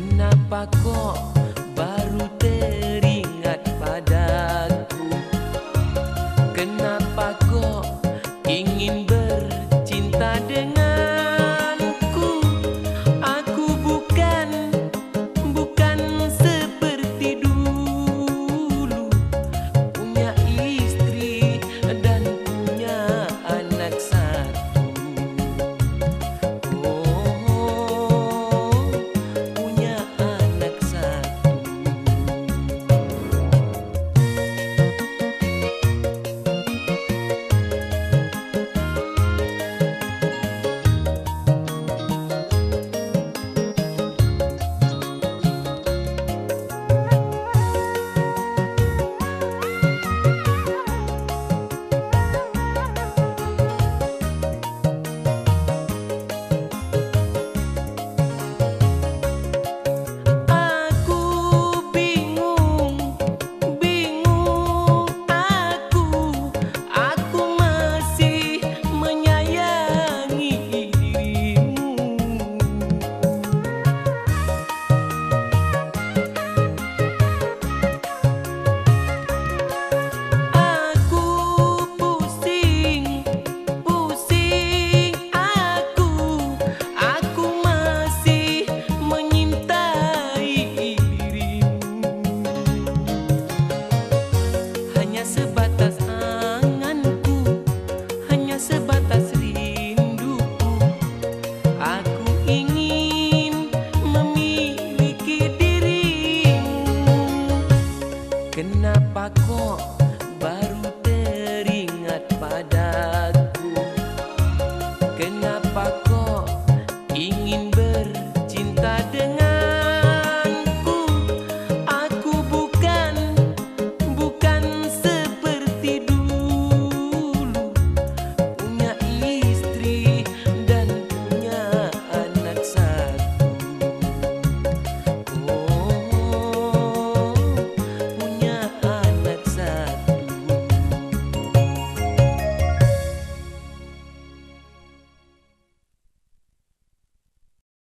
Kenapa kok baru teringat padaku? Kenapa kok ingin bercinta dengan batas rinduku. Aku ingin memiliki dirimu. Kenapa kok